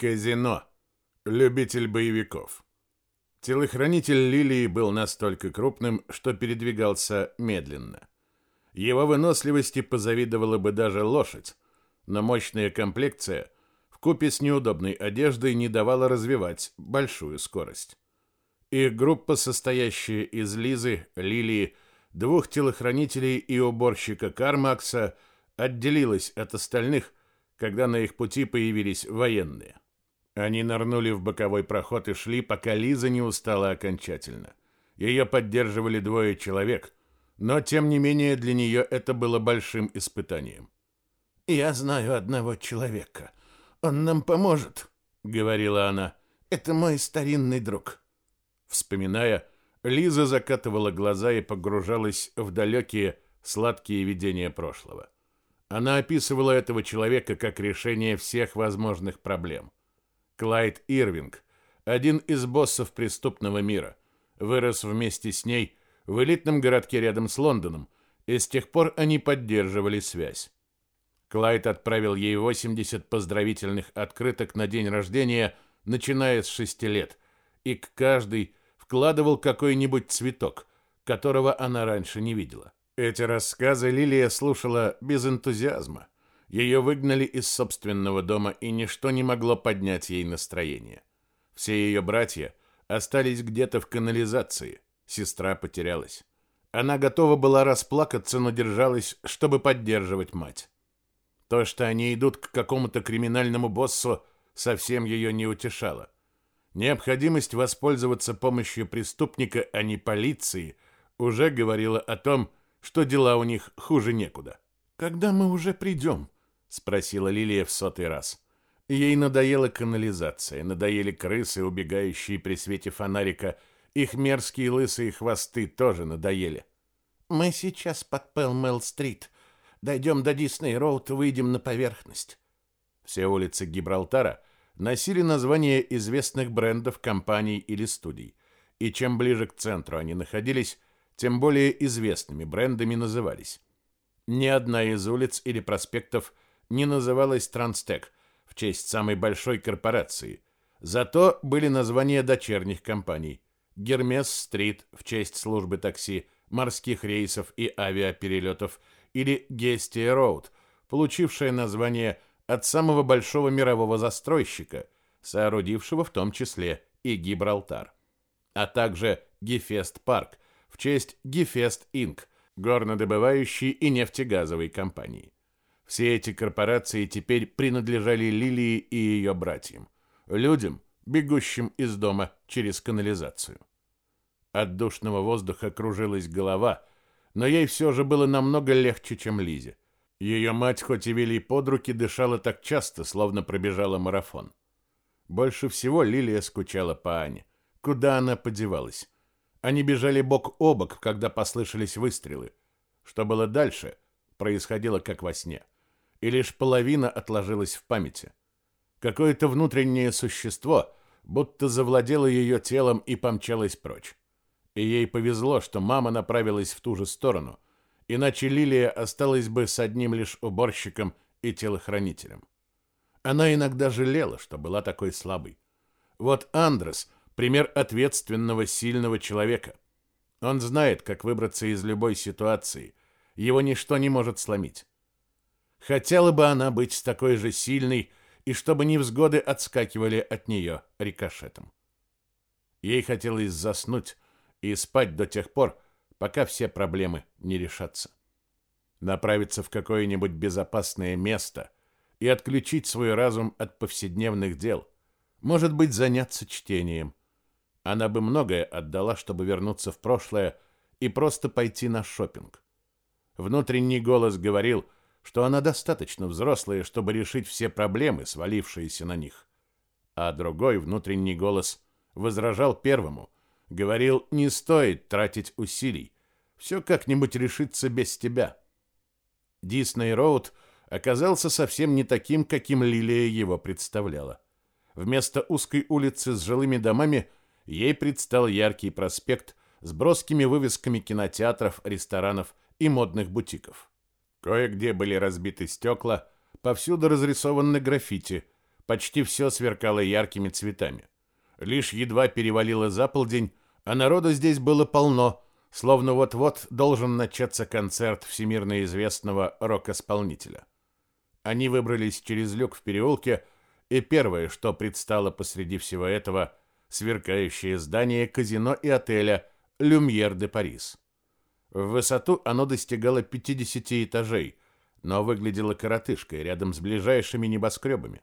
Казино. Любитель боевиков. Телохранитель Лилии был настолько крупным, что передвигался медленно. Его выносливости позавидовала бы даже лошадь, но мощная комплекция вкупе с неудобной одеждой не давала развивать большую скорость. Их группа, состоящая из Лизы, Лилии, двух телохранителей и уборщика Кармакса, отделилась от остальных, когда на их пути появились военные. Они нырнули в боковой проход и шли, пока Лиза не устала окончательно. Ее поддерживали двое человек, но тем не менее для нее это было большим испытанием. «Я знаю одного человека. Он нам поможет», — говорила она. «Это мой старинный друг». Вспоминая, Лиза закатывала глаза и погружалась в далекие, сладкие видения прошлого. Она описывала этого человека как решение всех возможных проблем. Клайд Ирвинг, один из боссов преступного мира, вырос вместе с ней в элитном городке рядом с Лондоном, и с тех пор они поддерживали связь. Клайд отправил ей 80 поздравительных открыток на день рождения, начиная с шести лет, и к каждой вкладывал какой-нибудь цветок, которого она раньше не видела. Эти рассказы Лилия слушала без энтузиазма. Ее выгнали из собственного дома, и ничто не могло поднять ей настроение. Все ее братья остались где-то в канализации. Сестра потерялась. Она готова была расплакаться, но держалась, чтобы поддерживать мать. То, что они идут к какому-то криминальному боссу, совсем ее не утешало. Необходимость воспользоваться помощью преступника, а не полиции, уже говорила о том, что дела у них хуже некуда. «Когда мы уже придем?» Спросила Лилия в сотый раз. Ей надоела канализация, надоели крысы, убегающие при свете фонарика, их мерзкие лысые хвосты тоже надоели. Мы сейчас под Пелмел-стрит. Дойдем до Дисней-роуд, выйдем на поверхность. Все улицы Гибралтара носили названия известных брендов, компаний или студий. И чем ближе к центру они находились, тем более известными брендами назывались. Ни одна из улиц или проспектов не называлась Транстек в честь самой большой корпорации. Зато были названия дочерних компаний. Гермес-стрит в честь службы такси, морских рейсов и авиаперелетов или Гестия-роуд, получившая название от самого большого мирового застройщика, соорудившего в том числе и Гибралтар. А также Гефест-парк в честь Гефест-инк, горнодобывающей и нефтегазовой компании. Все эти корпорации теперь принадлежали Лилии и ее братьям, людям, бегущим из дома через канализацию. От душного воздуха кружилась голова, но ей все же было намного легче, чем Лизе. Ее мать, хоть и вели под руки, дышала так часто, словно пробежала марафон. Больше всего Лилия скучала по Ане. Куда она подевалась? Они бежали бок о бок, когда послышались выстрелы. Что было дальше, происходило как во сне и лишь половина отложилась в памяти. Какое-то внутреннее существо будто завладело ее телом и помчалось прочь. И ей повезло, что мама направилась в ту же сторону, иначе Лилия осталась бы с одним лишь уборщиком и телохранителем. Она иногда жалела, что была такой слабой. Вот Андрес — пример ответственного, сильного человека. Он знает, как выбраться из любой ситуации. Его ничто не может сломить. Хотела бы она быть такой же сильной, и чтобы невзгоды отскакивали от нее рикошетом. Ей хотелось заснуть и спать до тех пор, пока все проблемы не решатся. Направиться в какое-нибудь безопасное место и отключить свой разум от повседневных дел. Может быть, заняться чтением. Она бы многое отдала, чтобы вернуться в прошлое и просто пойти на шопинг. Внутренний голос говорил – что она достаточно взрослая, чтобы решить все проблемы, свалившиеся на них. А другой внутренний голос возражал первому, говорил, не стоит тратить усилий, все как-нибудь решится без тебя. Дисней Роуд оказался совсем не таким, каким Лилия его представляла. Вместо узкой улицы с жилыми домами ей предстал яркий проспект с броскими вывесками кинотеатров, ресторанов и модных бутиков. Кое-где были разбиты стекла, повсюду разрисованы граффити, Почти все сверкало яркими цветами. Лишь едва перевалило за полдень, а народу здесь было полно, словно вот-вот должен начаться концерт всемирно известного рок-исполнителя. Они выбрались через люк в переулке, и первое, что предстало посреди всего этого, сверкающее здание казино и отеля «Люмьер де Парис». В высоту оно достигало 50 этажей, но выглядело коротышкой рядом с ближайшими небоскребами.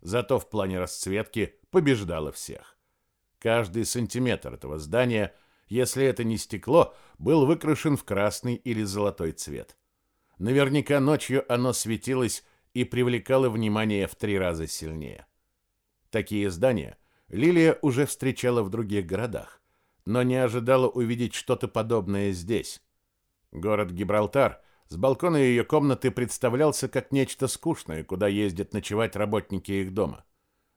Зато в плане расцветки побеждало всех. Каждый сантиметр этого здания, если это не стекло, был выкрашен в красный или золотой цвет. Наверняка ночью оно светилось и привлекало внимание в три раза сильнее. Такие здания Лилия уже встречала в других городах, но не ожидала увидеть что-то подобное здесь. Город Гибралтар с балкона ее комнаты представлялся как нечто скучное, куда ездят ночевать работники их дома.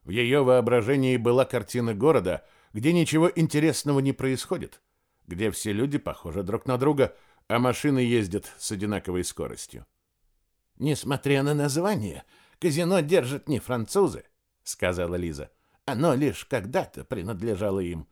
В ее воображении была картина города, где ничего интересного не происходит, где все люди похожи друг на друга, а машины ездят с одинаковой скоростью. Несмотря на название, казино держат не французы, сказала Лиза. Оно лишь когда-то принадлежало им.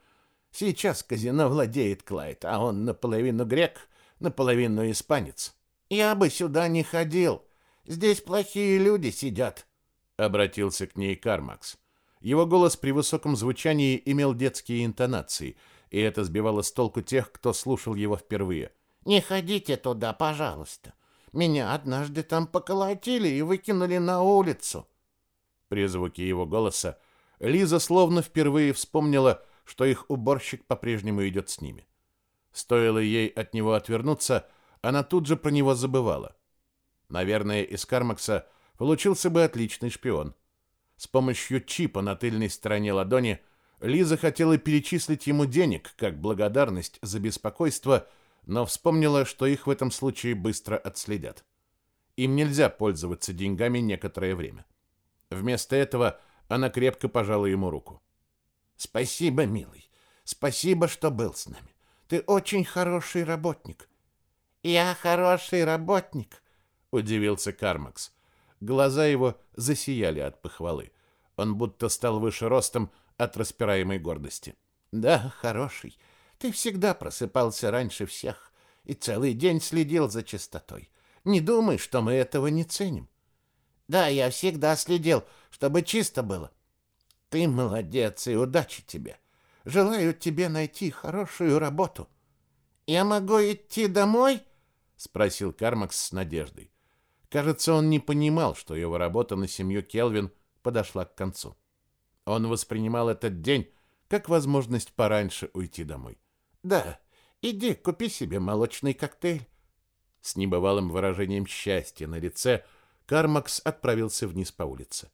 Сейчас казино владеет Клайд, а он наполовину грек, наполовину испанец. Я бы сюда не ходил. Здесь плохие люди сидят, обратился к ней Кармакс. Его голос при высоком звучании имел детские интонации, и это сбивало с толку тех, кто слушал его впервые. Не ходите туда, пожалуйста. Меня однажды там поколотили и выкинули на улицу. При звуке его голоса Лиза словно впервые вспомнила, что их уборщик по-прежнему идет с ними. Стоило ей от него отвернуться, она тут же про него забывала. Наверное, из Кармакса получился бы отличный шпион. С помощью чипа на тыльной стороне ладони Лиза хотела перечислить ему денег как благодарность за беспокойство, но вспомнила, что их в этом случае быстро отследят. Им нельзя пользоваться деньгами некоторое время. Вместо этого она крепко пожала ему руку. «Спасибо, милый. Спасибо, что был с нами. Ты очень хороший работник». «Я хороший работник», — удивился Кармакс. Глаза его засияли от похвалы. Он будто стал выше ростом от распираемой гордости. «Да, хороший. Ты всегда просыпался раньше всех и целый день следил за чистотой. Не думай, что мы этого не ценим. Да, я всегда следил, чтобы чисто было. Ты молодец и удачи тебе. Желаю тебе найти хорошую работу. Я могу идти домой? спросил Кармакс с надеждой. Кажется, он не понимал, что его работа на семью Келвин подошла к концу. Он воспринимал этот день как возможность пораньше уйти домой. Да, иди, купи себе молочный коктейль. С небывалым выражением счастья на лице Кармакс отправился вниз по улице.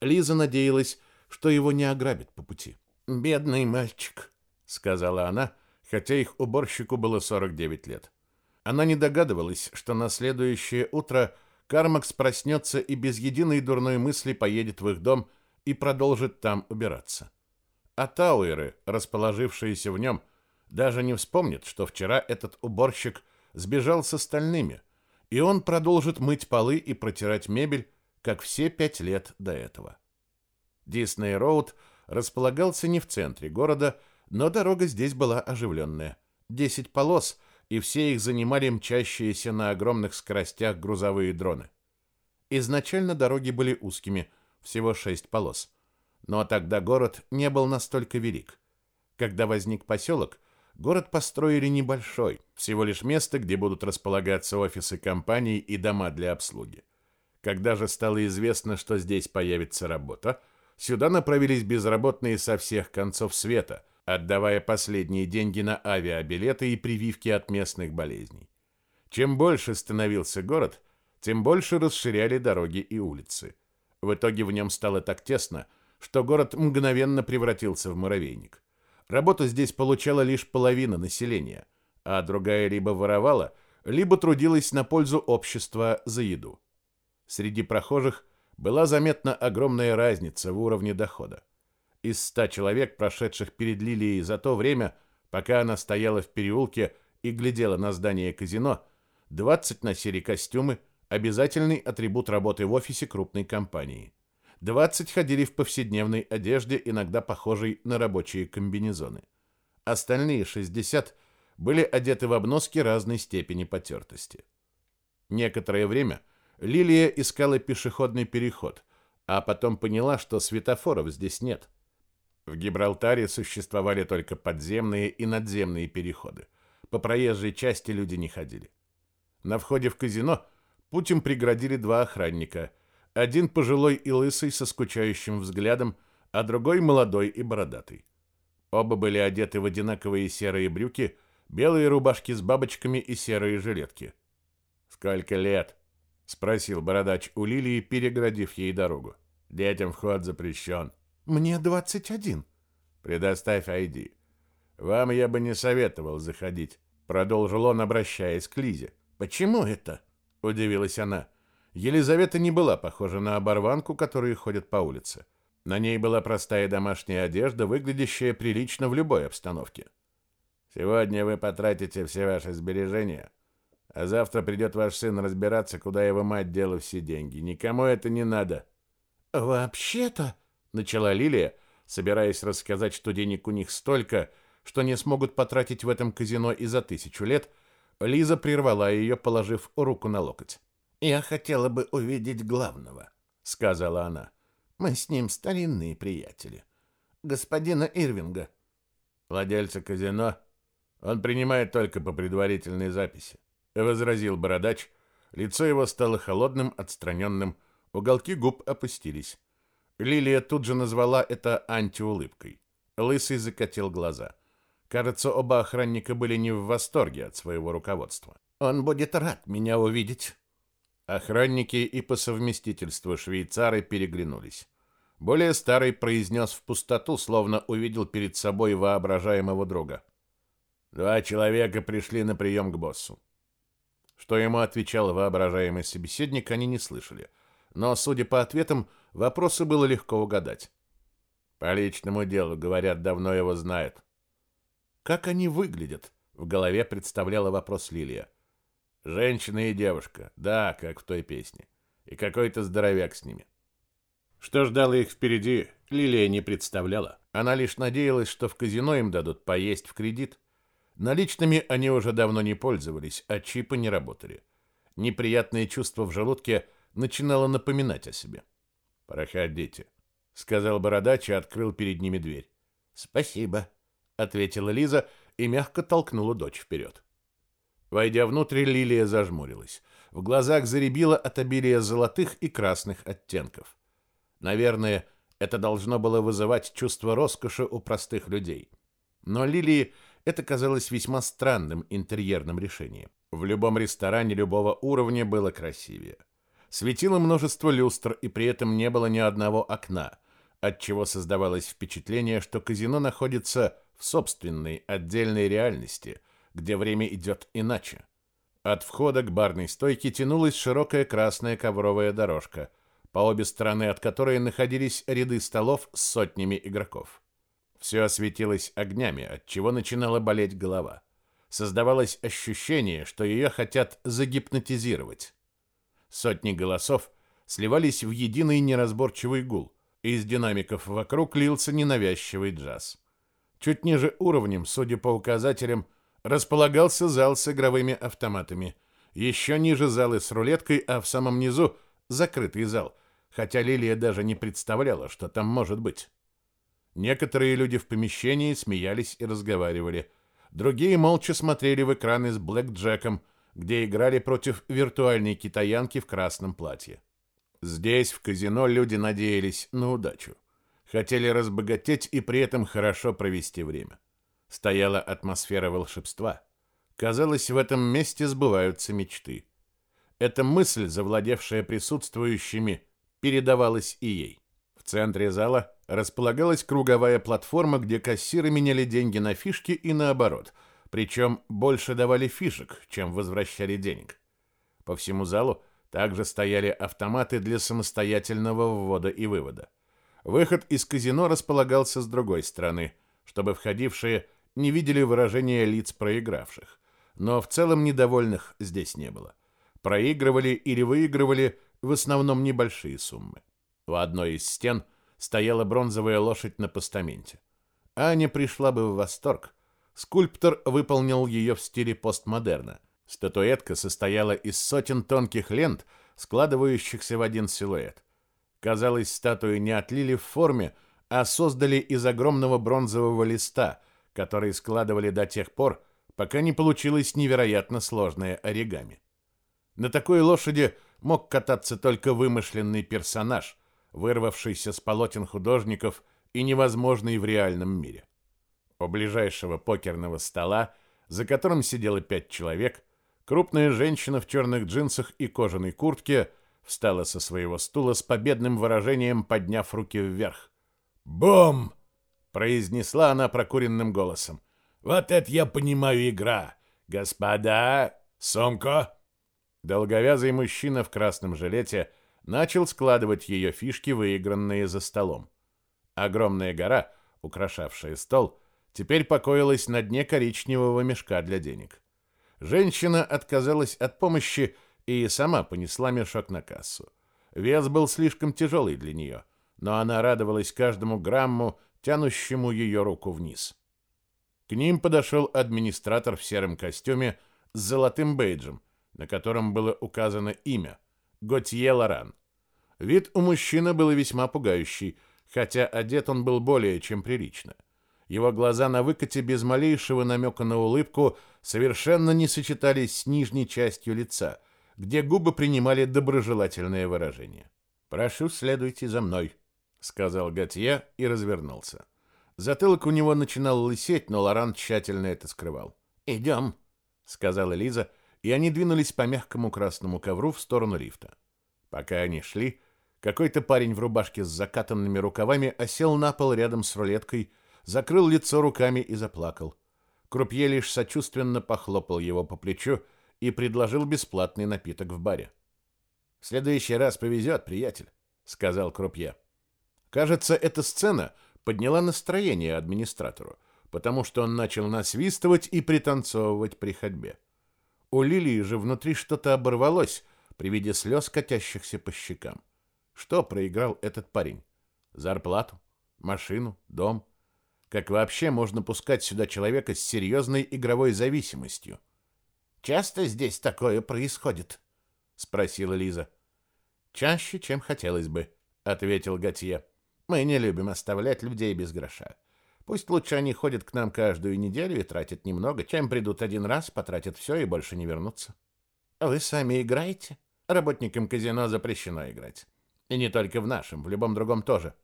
Лиза надеялась, что его не ограбят по пути. «Бедный мальчик», — сказала она, хотя их уборщику было 49 лет. Она не догадывалась, что на следующее утро Кармакс проснется и без единой дурной мысли поедет в их дом и продолжит там убираться. А Тауэры, расположившиеся в нем, даже не вспомнит, что вчера этот уборщик сбежал с остальными, и он продолжит мыть полы и протирать мебель, как все пять лет до этого. Дисней Роуд располагался не в центре города, но дорога здесь была оживленная. Десять полос, и все их занимали мчащиеся на огромных скоростях грузовые дроны. Изначально дороги были узкими, всего шесть полос. Но тогда город не был настолько велик. Когда возник поселок, Город построили небольшой, всего лишь место, где будут располагаться офисы компаний и дома для обслуги. Когда же стало известно, что здесь появится работа, сюда направились безработные со всех концов света, отдавая последние деньги на авиабилеты и прививки от местных болезней. Чем больше становился город, тем больше расширяли дороги и улицы. В итоге в нем стало так тесно, что город мгновенно превратился в муравейник. Работу здесь получала лишь половина населения, а другая либо воровала, либо трудилась на пользу общества за еду. Среди прохожих была заметна огромная разница в уровне дохода. Из ста человек, прошедших перед Лилией за то время, пока она стояла в переулке и глядела на здание казино, 20 носили костюмы, обязательный атрибут работы в офисе крупной компании. 20 ходили в повседневной одежде, иногда похожей на рабочие комбинезоны. Остальные 60 были одеты в обноски разной степени потертости. Некоторое время Лилия искала пешеходный переход, а потом поняла, что светофоров здесь нет. В Гибралтаре существовали только подземные и надземные переходы. По проезжей части люди не ходили. На входе в казино путь им преградили два охранника. Один пожилой и лысый со скучающим взглядом, а другой молодой и бородатый. Оба были одеты в одинаковые серые брюки, белые рубашки с бабочками и серые жилетки. «Сколько лет?» — спросил бородач у Лилии, переградив ей дорогу. «Детям вход запрещен». «Мне двадцать один». «Предоставь Айди». «Вам я бы не советовал заходить», — продолжил он, обращаясь к Лизе. «Почему это?» — удивилась она. Елизавета не была похожа на оборванку, которые ходят по улице. На ней была простая домашняя одежда, выглядящая прилично в любой обстановке. «Сегодня вы потратите все ваши сбережения, а завтра придет ваш сын разбираться, куда его мать дела все деньги. Никому это не надо». «Вообще-то...» — начала Лилия, собираясь рассказать, что денег у них столько, что не смогут потратить в этом казино и за тысячу лет, Лиза прервала ее, положив руку на локоть. «Я хотела бы увидеть главного», — сказала она. «Мы с ним старинные приятели. Господина Ирвинга». «Владельца казино? Он принимает только по предварительной записи», — возразил бородач. Лицо его стало холодным, отстраненным, уголки губ опустились. Лилия тут же назвала это антиулыбкой. Лысый закатил глаза. Кажется, оба охранника были не в восторге от своего руководства. «Он будет рад меня увидеть». Охранники и по совместительству швейцары переглянулись. Более старый произнес в пустоту, словно увидел перед собой воображаемого друга. Два человека пришли на прием к боссу. Что ему отвечал воображаемый собеседник, они не слышали. Но, судя по ответам, вопросы было легко угадать. По личному делу, говорят, давно его знают. Как они выглядят? В голове представляла вопрос Лилия. Женщина и девушка. Да, как в той песне. И какой-то здоровяк с ними. Что ждало их впереди, Лилия не представляла. Она лишь надеялась, что в казино им дадут поесть в кредит. Наличными они уже давно не пользовались, а чипы не работали. Неприятное чувство в желудке начинало напоминать о себе. «Проходите», — сказал бородач и открыл перед ними дверь. «Спасибо», ответила Лиза и мягко толкнула дочь вперед. Войдя внутрь, Лилия зажмурилась. В глазах заребило от обилия золотых и красных оттенков. Наверное, это должно было вызывать чувство роскоши у простых людей. Но Лилии это казалось весьма странным интерьерным решением. В любом ресторане любого уровня было красивее. Светило множество люстр, и при этом не было ни одного окна, отчего создавалось впечатление, что казино находится в собственной отдельной реальности, где время идет иначе. От входа к барной стойке тянулась широкая красная ковровая дорожка, по обе стороны от которой находились ряды столов с сотнями игроков. Все осветилось огнями, от чего начинала болеть голова. Создавалось ощущение, что ее хотят загипнотизировать. Сотни голосов сливались в единый неразборчивый гул. Из динамиков вокруг лился ненавязчивый джаз. Чуть ниже уровнем, судя по указателям, располагался зал с игровыми автоматами. Еще ниже залы с рулеткой, а в самом низу закрытый зал, хотя Лилия даже не представляла, что там может быть. Некоторые люди в помещении смеялись и разговаривали. Другие молча смотрели в экраны с блэкджеком, где играли против виртуальной китаянки в красном платье. Здесь, в казино, люди надеялись на удачу. Хотели разбогатеть и при этом хорошо провести время. Стояла атмосфера волшебства. Казалось, в этом месте сбываются мечты. Эта мысль, завладевшая присутствующими, передавалась и ей. В центре зала располагалась круговая платформа, где кассиры меняли деньги на фишки и наоборот, причем больше давали фишек, чем возвращали денег. По всему залу также стояли автоматы для самостоятельного ввода и вывода. Выход из казино располагался с другой стороны, чтобы входившие не видели выражения лиц проигравших. Но в целом недовольных здесь не было. Проигрывали или выигрывали в основном небольшие суммы. У одной из стен стояла бронзовая лошадь на постаменте. Аня пришла бы в восторг. Скульптор выполнил ее в стиле постмодерна. Статуэтка состояла из сотен тонких лент, складывающихся в один силуэт. Казалось, статуи не отлили в форме, а создали из огромного бронзового листа, который складывали до тех пор, пока не получилось невероятно сложное оригами. На такой лошади мог кататься только вымышленный персонаж, вырвавшийся с полотен художников и невозможный в реальном мире. У ближайшего покерного стола, за которым сидело пять человек, крупная женщина в черных джинсах и кожаной куртке встала со своего стула с победным выражением, подняв руки вверх. «Бом!» — произнесла она прокуренным голосом. «Вот это я понимаю игра! Господа, сумку!» Долговязый мужчина в красном жилете начал складывать ее фишки, выигранные за столом. Огромная гора, украшавшая стол, теперь покоилась на дне коричневого мешка для денег. Женщина отказалась от помощи и сама понесла мешок на кассу. Вес был слишком тяжелый для нее, но она радовалась каждому грамму, тянущему ее руку вниз. К ним подошел администратор в сером костюме с золотым бейджем, на котором было указано имя – Готье Лоран. Вид у мужчины был весьма пугающий, хотя одет он был более чем прилично. Его глаза на выкате без малейшего намека на улыбку совершенно не сочетались с нижней частью лица, где губы принимали доброжелательное выражение. «Прошу, следуйте за мной», — сказал Готье и развернулся. Затылок у него начинал лысеть, но Лоран тщательно это скрывал. «Идем», — сказала Лиза, и они двинулись по мягкому красному ковру в сторону лифта. Пока они шли, какой-то парень в рубашке с закатанными рукавами осел на пол рядом с рулеткой, закрыл лицо руками и заплакал. Крупье лишь сочувственно похлопал его по плечу и предложил бесплатный напиток в баре. «В следующий раз повезет, приятель», — сказал Крупье. Кажется, эта сцена подняла настроение администратору, потому что он начал насвистывать и пританцовывать при ходьбе. У Лилии же внутри что-то оборвалось при виде слез, катящихся по щекам. Что проиграл этот парень? Зарплату? Машину? Дом? Как вообще можно пускать сюда человека с серьезной игровой зависимостью? Часто здесь такое происходит? спросила Лиза. Чаще, чем хотелось бы, ответил Готье. Мы не любим оставлять людей без гроша. Пусть лучше они ходят к нам каждую неделю и тратят немного, чем придут один раз, потратят все и больше не вернутся. Вы сами играете? Работникам казино запрещено играть. И не только в нашем, в любом другом тоже.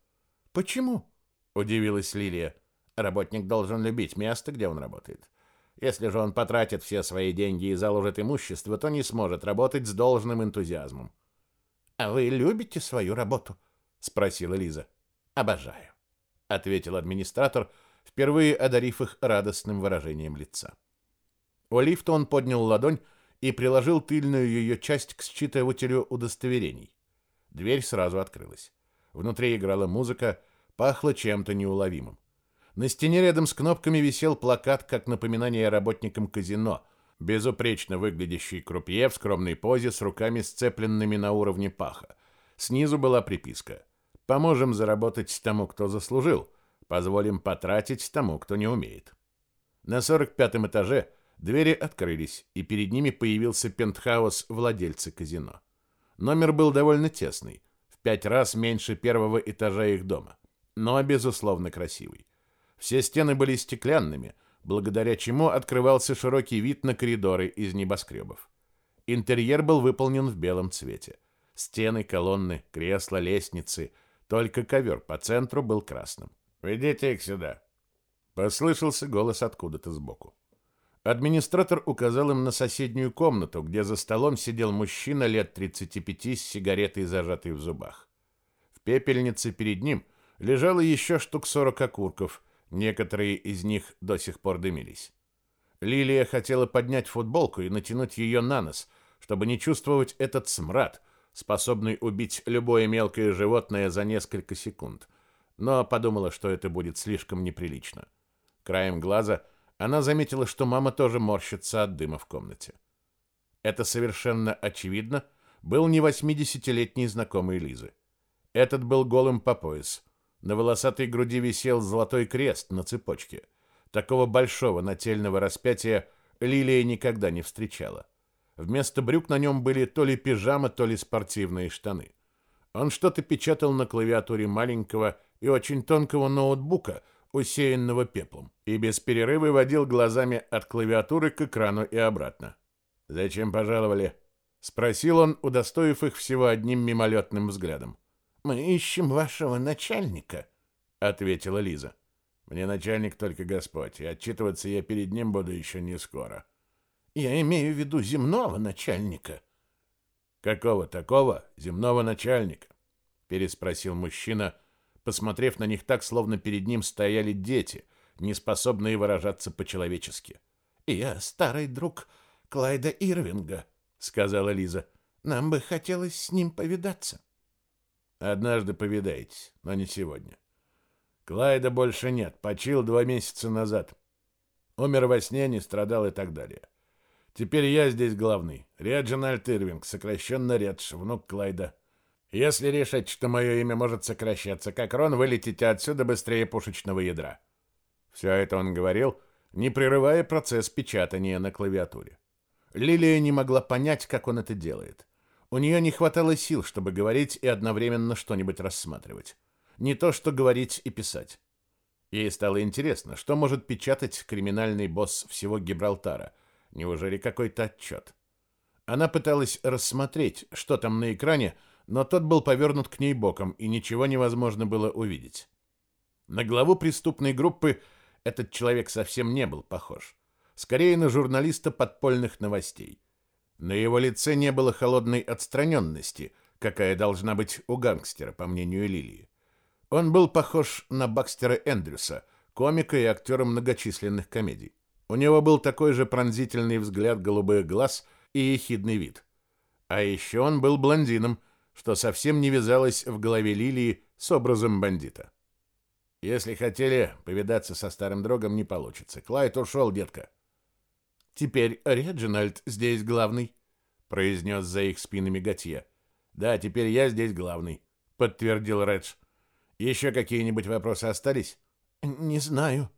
Почему? Удивилась Лилия. Работник должен любить место, где он работает. Если же он потратит все свои деньги и заложит имущество, то не сможет работать с должным энтузиазмом. А вы любите свою работу? спросила Лиза. Обожаю, ответил администратор, впервые одарив их радостным выражением лица. У лифта он поднял ладонь и приложил тыльную ее часть к считывателю удостоверений. Дверь сразу открылась. Внутри играла музыка, пахло чем-то неуловимым. На стене рядом с кнопками висел плакат, как напоминание работникам казино, безупречно выглядящий крупье в скромной позе с руками сцепленными на уровне паха. Снизу была приписка «Поможем заработать тому, кто заслужил, позволим потратить тому, кто не умеет». На 45-м этаже двери открылись, и перед ними появился пентхаус владельца казино. Номер был довольно тесный, в пять раз меньше первого этажа их дома, но, безусловно, красивый. Все стены были стеклянными, благодаря чему открывался широкий вид на коридоры из небоскребов. Интерьер был выполнен в белом цвете. Стены, колонны, кресла, лестницы, только ковер по центру был красным. «Ведите их сюда!» Послышался голос откуда-то сбоку. Администратор указал им на соседнюю комнату, где за столом сидел мужчина лет 35 с сигаретой, зажатой в зубах. В пепельнице перед ним лежало еще штук 40 окурков, Некоторые из них до сих пор дымились. Лилия хотела поднять футболку и натянуть ее на нос, чтобы не чувствовать этот смрад, способный убить любое мелкое животное за несколько секунд, но подумала, что это будет слишком неприлично. Краем глаза она заметила, что мама тоже морщится от дыма в комнате. Это совершенно очевидно был не восьмидесятилетний знакомый Лизы. Этот был голым по пояс. На волосатой груди висел золотой крест на цепочке. Такого большого нательного распятия Лилия никогда не встречала. Вместо брюк на нем были то ли пижама, то ли спортивные штаны. Он что-то печатал на клавиатуре маленького и очень тонкого ноутбука, усеянного пеплом, и без перерыва водил глазами от клавиатуры к экрану и обратно. «Зачем пожаловали?» — спросил он, удостоив их всего одним мимолетным взглядом. «Мы ищем вашего начальника», — ответила Лиза. «Мне начальник только Господь, и отчитываться я перед ним буду еще не скоро». «Я имею в виду земного начальника». «Какого такого земного начальника?» — переспросил мужчина, посмотрев на них так, словно перед ним стояли дети, не способные выражаться по-человечески. «Я старый друг Клайда Ирвинга», — сказала Лиза. «Нам бы хотелось с ним повидаться». «Однажды повидаетесь, но не сегодня. Клайда больше нет, почил два месяца назад. Умер во сне, не страдал и так далее. Теперь я здесь главный. Реджинальд Ирвинг, сокращенно Редж, внук Клайда. Если решать, что мое имя может сокращаться, как Рон, вы летите отсюда быстрее пушечного ядра. Все это он говорил, не прерывая процесс печатания на клавиатуре. Лилия не могла понять, как он это делает. У нее не хватало сил, чтобы говорить и одновременно что-нибудь рассматривать. Не то, что говорить и писать. Ей стало интересно, что может печатать криминальный босс всего Гибралтара – Неужели какой-то отчет? Она пыталась рассмотреть, что там на экране, но тот был повернут к ней боком, и ничего невозможно было увидеть. На главу преступной группы этот человек совсем не был похож. Скорее на журналиста подпольных новостей. На его лице не было холодной отстраненности, какая должна быть у гангстера, по мнению Лилии. Он был похож на Бакстера Эндрюса, комика и актера многочисленных комедий. У него был такой же пронзительный взгляд голубых глаз и ехидный вид. А еще он был блондином, что совсем не вязалось в голове Лилии с образом бандита. Если хотели повидаться со старым другом, не получится. Клайд ушел, детка. Теперь Реджинальд здесь главный, произнес за их спинами Готье. Да, теперь я здесь главный, подтвердил Редж. Еще какие-нибудь вопросы остались? Не знаю,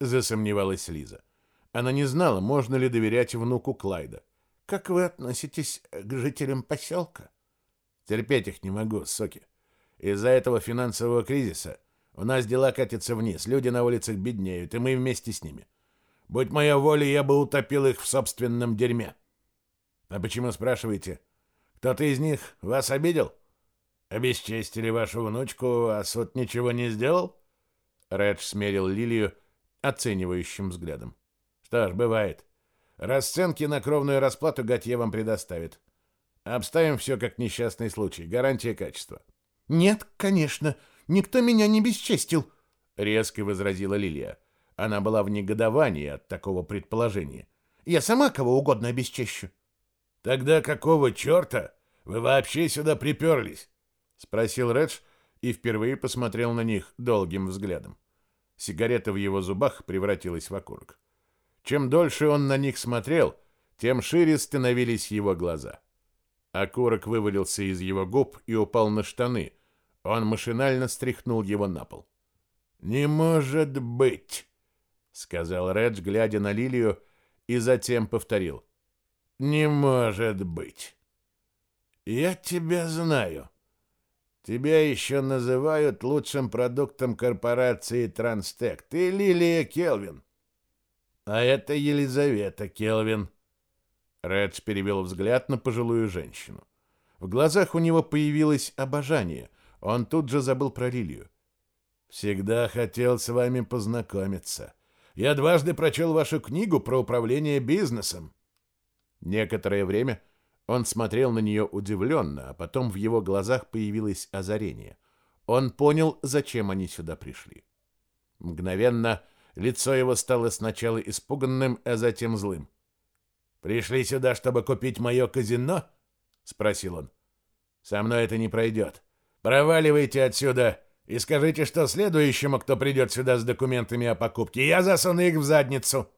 засомневалась Лиза. Она не знала, можно ли доверять внуку Клайда. «Как вы относитесь к жителям поселка?» «Терпеть их не могу, соки. Из-за этого финансового кризиса у нас дела катятся вниз, люди на улицах беднеют, и мы вместе с ними. Будь моя воля, я бы утопил их в собственном дерьме». «А почему спрашиваете? Кто-то из них вас обидел? Обесчестили вашу внучку, а суд ничего не сделал?» Редж смерил Лилию оценивающим взглядом. Что ж, бывает. Расценки на кровную расплату Готье вам предоставит. Обставим все как несчастный случай. Гарантия качества. Нет, конечно. Никто меня не бесчестил, резко возразила Лилия. Она была в негодовании от такого предположения. Я сама кого угодно обесчещу. Тогда какого черта вы вообще сюда приперлись? спросил Редж и впервые посмотрел на них долгим взглядом. Сигарета в его зубах превратилась в окурок. Чем дольше он на них смотрел, тем шире становились его глаза. Окурок вывалился из его губ и упал на штаны. Он машинально стряхнул его на пол. «Не может быть!» — сказал Редж, глядя на Лилию, и затем повторил. «Не может быть!» «Я тебя знаю. Тебя еще называют лучшим продуктом корпорации Транстек. Ты Лилия Келвин. А это Елизавета Келвин. Редж перевел взгляд на пожилую женщину. В глазах у него появилось обожание. Он тут же забыл про Лилию. Всегда хотел с вами познакомиться. Я дважды прочел вашу книгу про управление бизнесом. Некоторое время он смотрел на нее удивленно, а потом в его глазах появилось озарение. Он понял, зачем они сюда пришли. Мгновенно Лицо его стало сначала испуганным, а затем злым. «Пришли сюда, чтобы купить мое казино?» — спросил он. «Со мной это не пройдет. Проваливайте отсюда и скажите, что следующему, кто придет сюда с документами о покупке, я засуну их в задницу».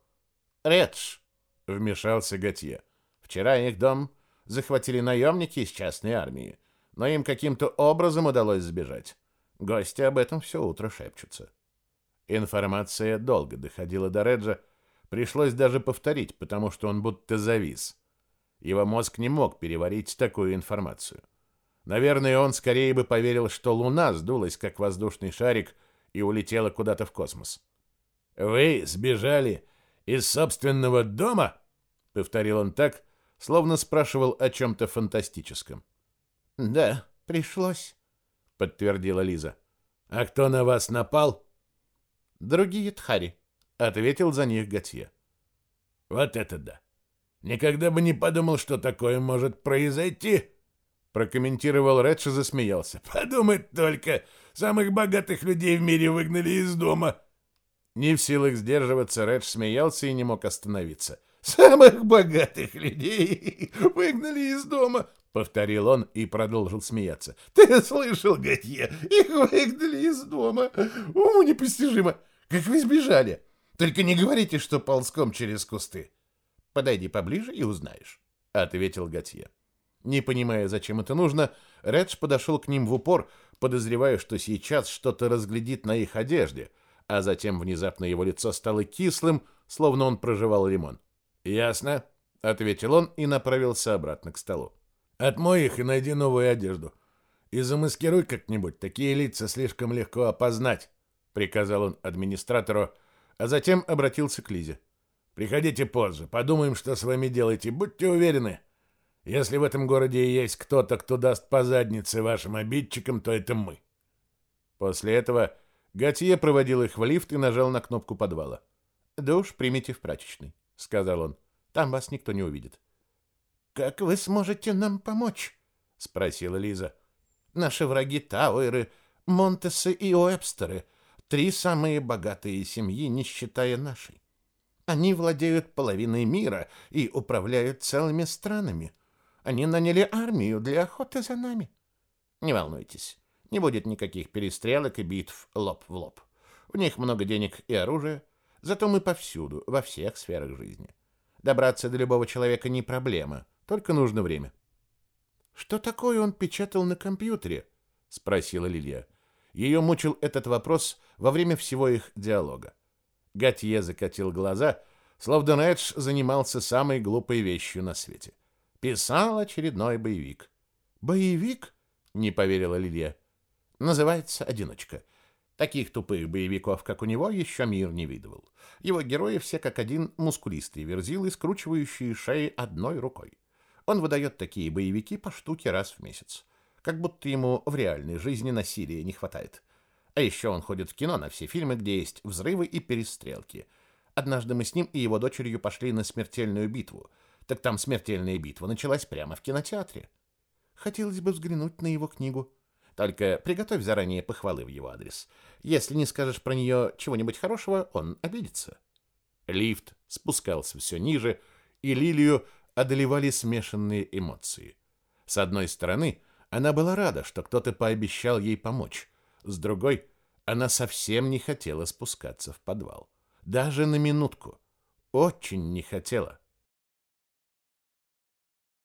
«Редж», — вмешался Готье. «Вчера их дом захватили наемники из частной армии. но им каким-то образом удалось сбежать. Гости об этом все утро шепчутся. Информация долго доходила до Реджа, пришлось даже повторить, потому что он будто завис. Его мозг не мог переварить такую информацию. Наверное, он скорее бы поверил, что Луна сдулась, как воздушный шарик, и улетела куда-то в космос. «Вы сбежали из собственного дома?» — повторил он так, словно спрашивал о чем-то фантастическом. «Да, пришлось», — подтвердила Лиза. «А кто на вас напал?» «Другие тхари», — ответил за них Готье. «Вот это да! Никогда бы не подумал, что такое может произойти!» Прокомментировал Редж и засмеялся. «Подумать только! Самых богатых людей в мире выгнали из дома!» Не в силах сдерживаться, Редж смеялся и не мог остановиться. «Самых богатых людей выгнали из дома!» — повторил он и продолжил смеяться. «Ты слышал, Готье? Их выгнали из дома! Уму непостижимо! Как вы сбежали! Только не говорите, что ползком через кусты!» «Подойди поближе и узнаешь», — ответил Готье. Не понимая, зачем это нужно, Редж подошел к ним в упор, подозревая, что сейчас что-то разглядит на их одежде, а затем внезапно его лицо стало кислым, словно он прожевал лимон. «Ясно», — ответил он и направился обратно к столу. Отмой их и найди новую одежду. И замаскируй как-нибудь, такие лица слишком легко опознать, приказал он администратору, а затем обратился к Лизе. Приходите позже, подумаем, что с вами делать, и будьте уверены, если в этом городе есть кто-то, кто даст по заднице вашим обидчикам, то это мы. После этого Готье проводил их в лифт и нажал на кнопку подвала. «Душ примите в прачечной», — сказал он. «Там вас никто не увидит». «Как вы сможете нам помочь?» — спросила Лиза. «Наши враги Тауэры, Монтесы и Уэбстеры — три самые богатые семьи, не считая нашей. Они владеют половиной мира и управляют целыми странами. Они наняли армию для охоты за нами. Не волнуйтесь, не будет никаких перестрелок и битв лоб в лоб. У них много денег и оружия, зато мы повсюду, во всех сферах жизни. Добраться до любого человека не проблема — только нужно время. Что такое он печатал на компьютере? спросила Лилия. Ее мучил этот вопрос во время всего их диалога. Гатье закатил глаза, словно Редж занимался самой глупой вещью на свете. Писал очередной боевик. Боевик? не поверила Лилия. Называется Одиночка. Таких тупых боевиков, как у него, еще мир не видывал. Его герои все как один мускулистые верзилы, скручивающие шеи одной рукой. Он выдает такие боевики по штуке раз в месяц. Как будто ему в реальной жизни насилия не хватает. А еще он ходит в кино на все фильмы, где есть взрывы и перестрелки. Однажды мы с ним и его дочерью пошли на смертельную битву. Так там смертельная битва началась прямо в кинотеатре. Хотелось бы взглянуть на его книгу. Только приготовь заранее похвалы в его адрес. Если не скажешь про нее чего-нибудь хорошего, он обидится. Лифт спускался все ниже, и Лилию одолевали смешанные эмоции. С одной стороны, она была рада, что кто-то пообещал ей помочь. С другой, она совсем не хотела спускаться в подвал. Даже на минутку. Очень не хотела.